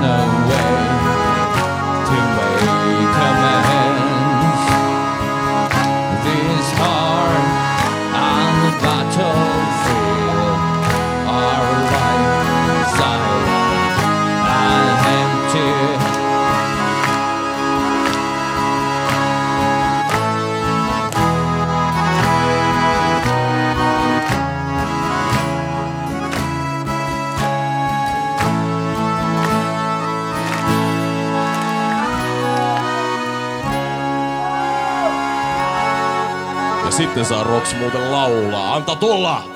no way Ja sitten saa Roks muuten laulaa. Anta tulla!